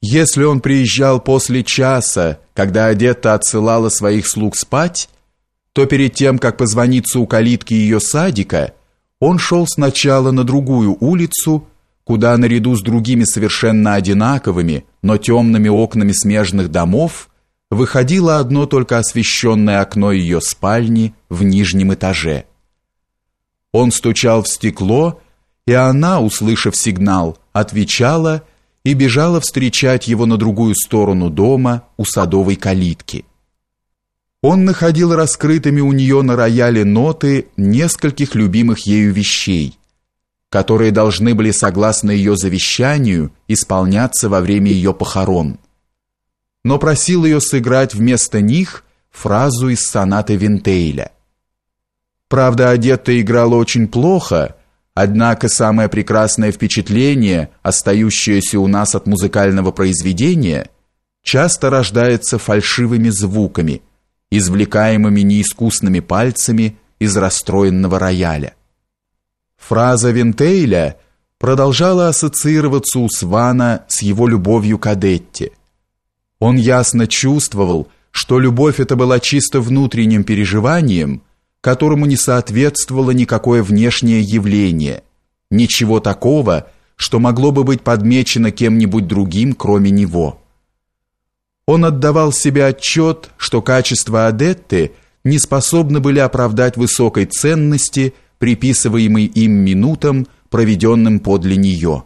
Если он приезжал после часа, когда Одетта отсылала своих слуг спать, то перед тем, как позвониться у калитки ее садика, он шел сначала на другую улицу, куда наряду с другими совершенно одинаковыми, но темными окнами смежных домов выходило одно только освещенное окно ее спальни в нижнем этаже. Он стучал в стекло, и она, услышав сигнал, отвечала – и бежала встречать его на другую сторону дома у садовой калитки. Он находил раскрытыми у нее на рояле ноты нескольких любимых ею вещей, которые должны были, согласно ее завещанию, исполняться во время ее похорон. Но просил ее сыграть вместо них фразу из сонаты Винтейля. Правда, одетта играла очень плохо, Однако самое прекрасное впечатление, остающееся у нас от музыкального произведения, часто рождается фальшивыми звуками, извлекаемыми неискусными пальцами из расстроенного рояля. Фраза Винтейля продолжала ассоциироваться у Свана с его любовью к Адетте. Он ясно чувствовал, что любовь эта была чисто внутренним переживанием, которому не соответствовало никакое внешнее явление, ничего такого, что могло бы быть подмечено кем-нибудь другим, кроме него. Он отдавал себе отчет, что качества Адетты не способны были оправдать высокой ценности, приписываемой им минутам, проведенным подле нее.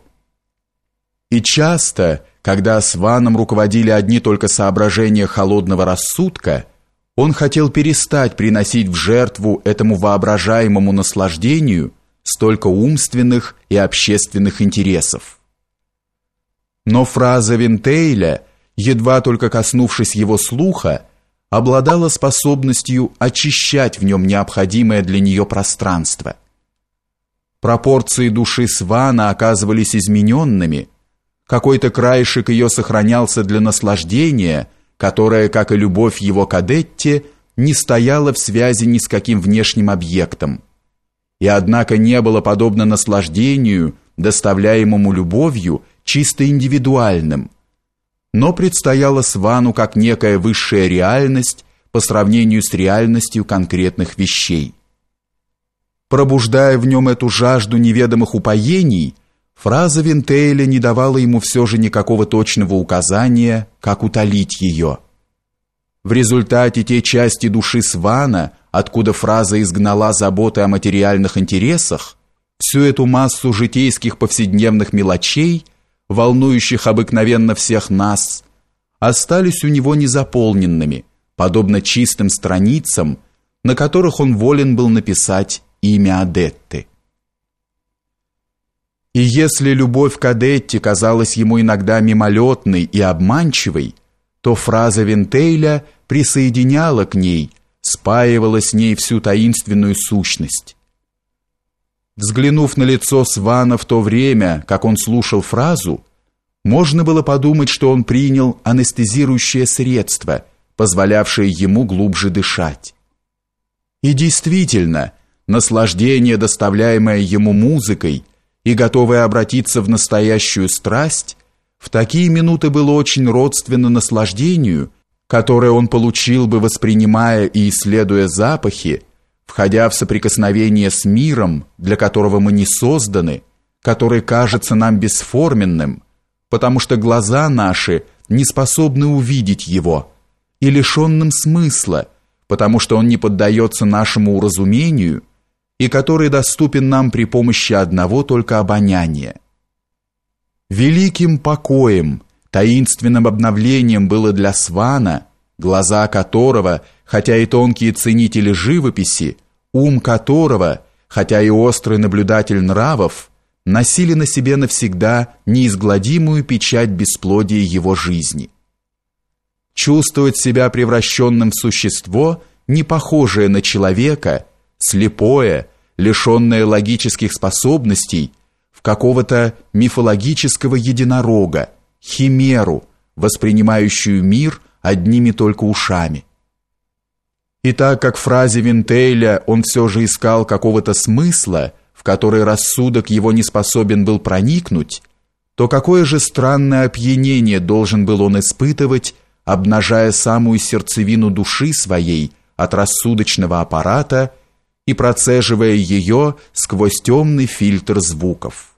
И часто, когда с Ваном руководили одни только соображения холодного рассудка, он хотел перестать приносить в жертву этому воображаемому наслаждению столько умственных и общественных интересов. Но фраза Винтейля, едва только коснувшись его слуха, обладала способностью очищать в нем необходимое для нее пространство. Пропорции души Свана оказывались измененными, какой-то краешек ее сохранялся для наслаждения – которая, как и любовь его к Адетте, не стояла в связи ни с каким внешним объектом, и однако не было подобно наслаждению, доставляемому любовью, чисто индивидуальным, но предстояло Свану как некая высшая реальность по сравнению с реальностью конкретных вещей. Пробуждая в нем эту жажду неведомых упоений, Фраза Винтейля не давала ему все же никакого точного указания, как утолить ее. В результате те части души Свана, откуда фраза изгнала заботы о материальных интересах, всю эту массу житейских повседневных мелочей, волнующих обыкновенно всех нас, остались у него незаполненными, подобно чистым страницам, на которых он волен был написать имя Адетты. И если любовь к Адетте казалась ему иногда мимолетной и обманчивой, то фраза Винтейля присоединяла к ней, спаивала с ней всю таинственную сущность. Взглянув на лицо Свана в то время, как он слушал фразу, можно было подумать, что он принял анестезирующее средство, позволявшее ему глубже дышать. И действительно, наслаждение, доставляемое ему музыкой, и готовый обратиться в настоящую страсть, в такие минуты было очень родственно наслаждению, которое он получил бы, воспринимая и исследуя запахи, входя в соприкосновение с миром, для которого мы не созданы, который кажется нам бесформенным, потому что глаза наши не способны увидеть его, и лишенным смысла, потому что он не поддается нашему уразумению, и который доступен нам при помощи одного только обоняния. Великим покоем, таинственным обновлением было для Свана, глаза которого, хотя и тонкие ценители живописи, ум которого, хотя и острый наблюдатель нравов, носили на себе навсегда неизгладимую печать бесплодия его жизни. Чувствовать себя превращенным в существо, не похожее на человека, слепое, лишенное логических способностей, в какого-то мифологического единорога, химеру, воспринимающую мир одними только ушами. И так как в фразе Винтейля он все же искал какого-то смысла, в который рассудок его не способен был проникнуть, то какое же странное опьянение должен был он испытывать, обнажая самую сердцевину души своей от рассудочного аппарата и процеживая ее сквозь темный фильтр звуков.